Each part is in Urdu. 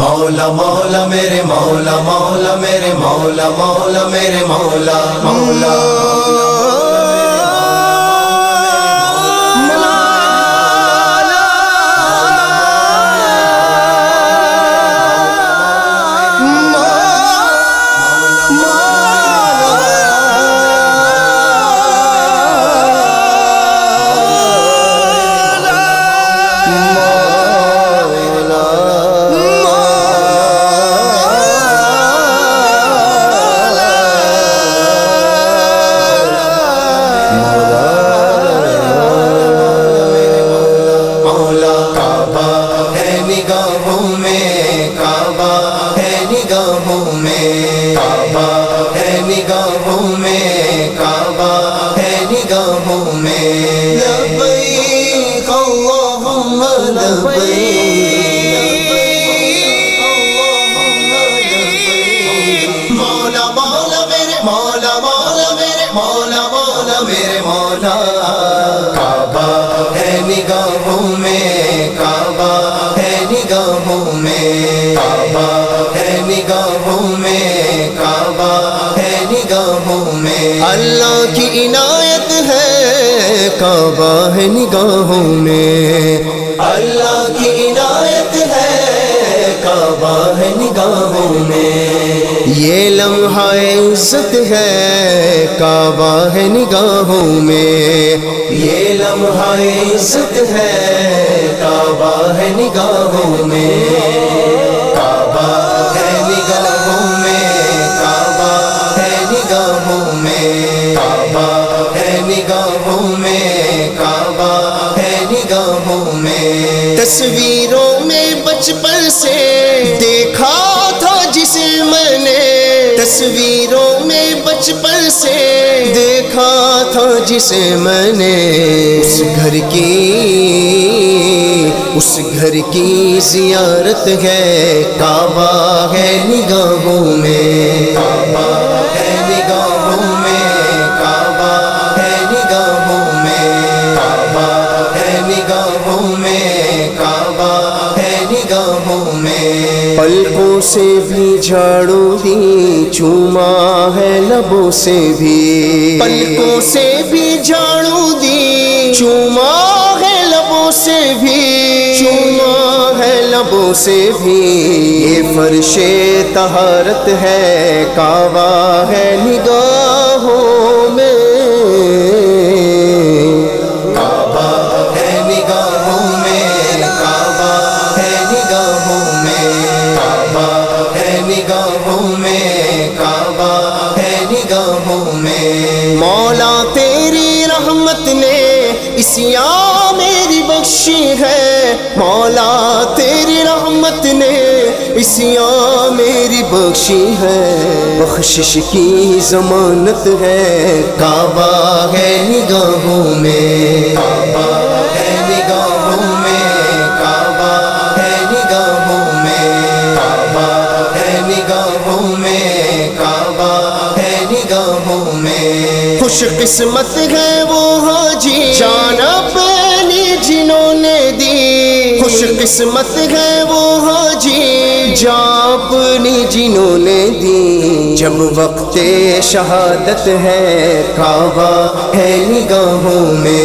مولا مولا میرے مولا مولا میرے مولا مولا میرے مولا مولا ہے نگاہوں میں کعبہ ہے نگاہوں میں کعبہ ہے نگاہوں میں کعبہ ہے نگاہوں میں اللہ کی عنایت ہے کعبہ ہے نگاہوں میں اللہ کی عنایت ہے ہے نگاہوں میں۔ یہ لمحہ عزت ہے، کعبہ ہے نگاہوں میں۔ یہ لمحہ عزت ہے، کعبہ ہے نگاہوں میں۔ میں تصویروں میں بچپن سے دیکھا تھا جسے میں نے تصویروں میں بچپن سے دیکھا تھا جسے میں نے اس گھر کی اس گھر کی زیارت ہے کعبہ ہے نگاہوں میں کعبہ ہے نگاہوں میں سے بھی جھاڑو دی چوما ہے لبوں سے بھی۔ پلکوں سے بھی جھاڑو دی۔ چوما ہے لبوں سے بھی۔ چوما ہے لبوں سے بھی۔ یہ فرش طہارت ہے کعبہ ہے نگاہوں خوشیاں میری بخشی ہے، مولا تیری رحمت نے اسیا میری بخشی ہے۔ بخشش کی ضمانت ہے، کعبہ ہے نگاہوں میں۔ کعبہ ہے نگاہوں خوش قسمت ہے وہ حاجی۔ جانا پہلی جنہوں نے دی۔ خوش قسمت ہے وہ حاجی۔ جان اپنی جنہوں نے دی۔ جب وقت شہادت ہے، کعبہ ہے نگاہوں میں۔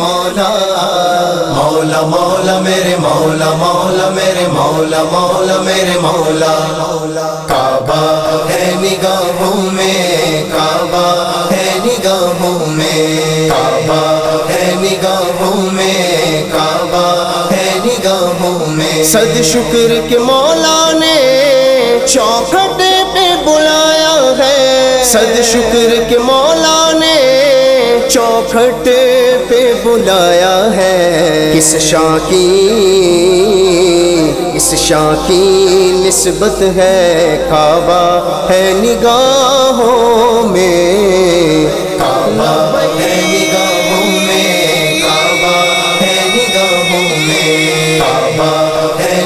میرے مولا مولا مولا، میرے مولا مولا، میرے مولا مولا، میرے مولا۔ مولا کعبہ ہے نگاہوں میں، کعبہ ہے نگاہوں میں۔ کعبہ ہے نگاہوں میں، کعبہ ہے نگاہوں میں۔ صد شکر کے مولا نے چوکھٹ اس شاہ کی، اس شاہ کی نسبت ہے کعبہ، ہے نگاہوں میں۔ میں، کعبہ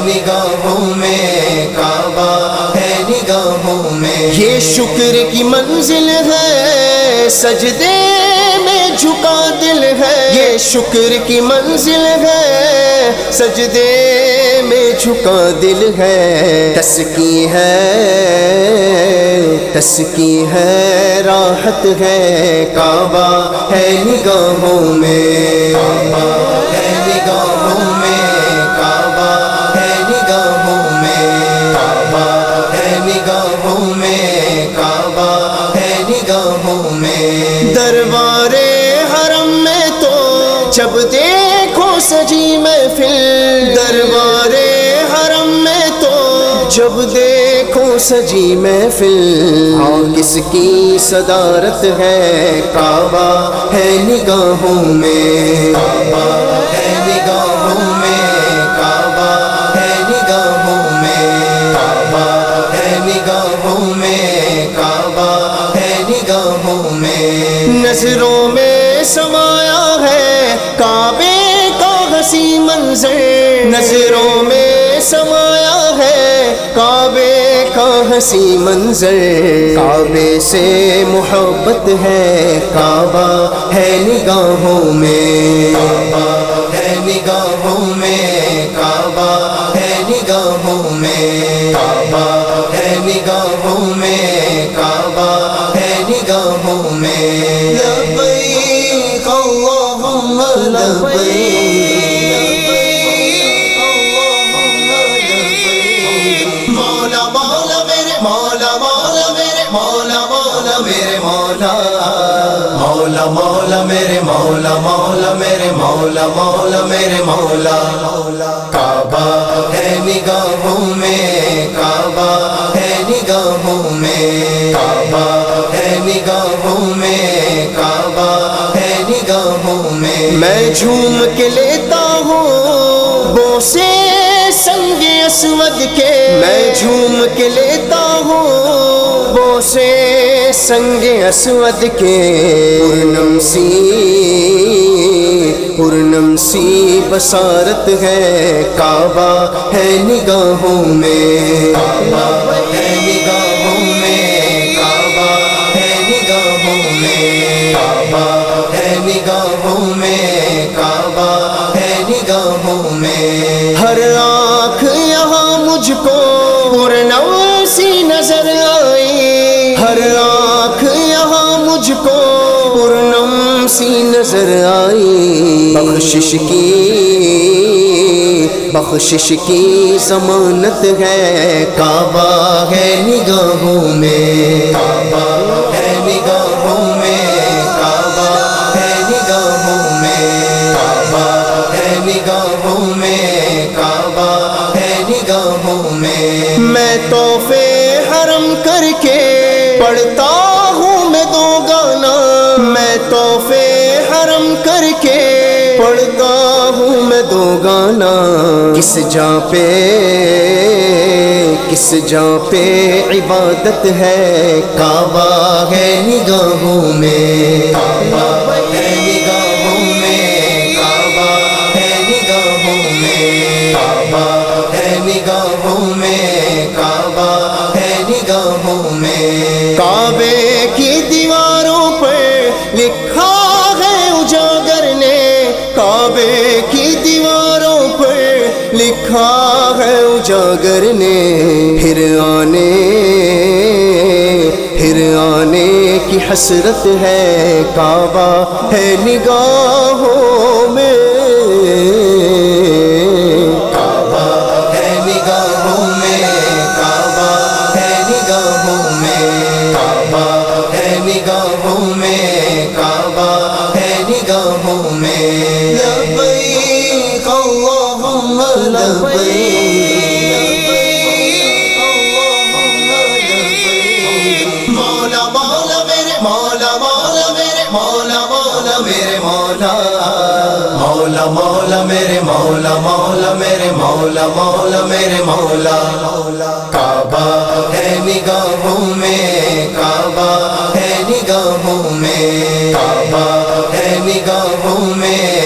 نگاہوں میں۔ میں، کعبہ نگاہوں میں۔ یہ شکر کی منزل ہے، سجدے شکر کی منزل ہے، سجدے میں جھکا دل ہے۔ تسکی ہے تسکی ہے، راحت ہے۔ کعبہ ہے نگاہوں میں۔ ہے نگاہوں میں۔ کعبہ ہے نگاہوں میں۔ کعبہ ہے نگاہوں میں۔ کعبہ ہے نگاہوں میں۔ دربار جب دیکھو سجی محفل دربار حرم میں تو جب دیکھو سجی محفل ہاں کس کی صدارت ہے کعبہ ہے نگاہوں میں کعبہ ہے نگاہوں میں کعبہ ہے نگاہوں میں کعبہ ہے نگاہوں میں کعبہ ہے نگاہوں میں نظروں میں سمایا نظروں میں سمایا ہے کعبے کا ہنسی منظر۔ کعبے سے محبت ہے، کعبہ ہے نگاہوں میں۔ کعبہ ہے نگاہوں میں، کعبہ ہے نگاہوں میں۔ کعبہ ہے نگاہوں میں، کعبہ ہے نگاہوں میں۔ لبیک اللہم، لبیک مولا. مولا مولا، میرے مولا مولا، میرے مولا مولا، میرے مولا. مولا کعبہ ہے نگاہوں میں، کعبہ ہے نگاہوں میں. کعبہ ہے نگاہوں میں، کعبہ ہے نگاہوں میں. میں جھوم کے لیتا ہوں بوسے سنگ اسود کے. میں جھوم کے لیتا ہوں بوسے سنگ اسود کے پورنم سی پورنم سی بسارت ہے، کعبہ ہے نگاہوں میں۔ کعبہ ہے نگاہوں میں، کعبہ ہے نگاہوں میں۔ کعبہ ہے نگاہوں میں، کعبہ ہے نگاہوں میں۔ ہر آنکھ یہاں مجھ کو پورنم سی نظر آئی سی نظر آئی۔ بخشش کی بخشش کی ضمانت ہے۔ کعبہ ہے نگاہوں میں۔ کعبہ ہے نگاہوں میں۔ کعبہ ہے نگاہوں میں۔ کعبہ ہے نگاہوں میں۔ کعبہ ہے نگاہوں میں۔ میں توحفے حرم کر کے پڑھتا گانا کس جا پہ کس جا پہ عبادت ہے کعبہ ہے نگاہوں میں۔ کعبہ ہے نے پھر آنے پھر آنے کی حسرت ہے کعبہ ہے نگاہوں مولا. مولا مولا، میرے مولا مولا، میرے مولا مولا، میرے مولا. کعبہ ہے نگاہوں میں، کعبہ ہے نگاہوں میں. کعبہ ہے نگاہوں میں.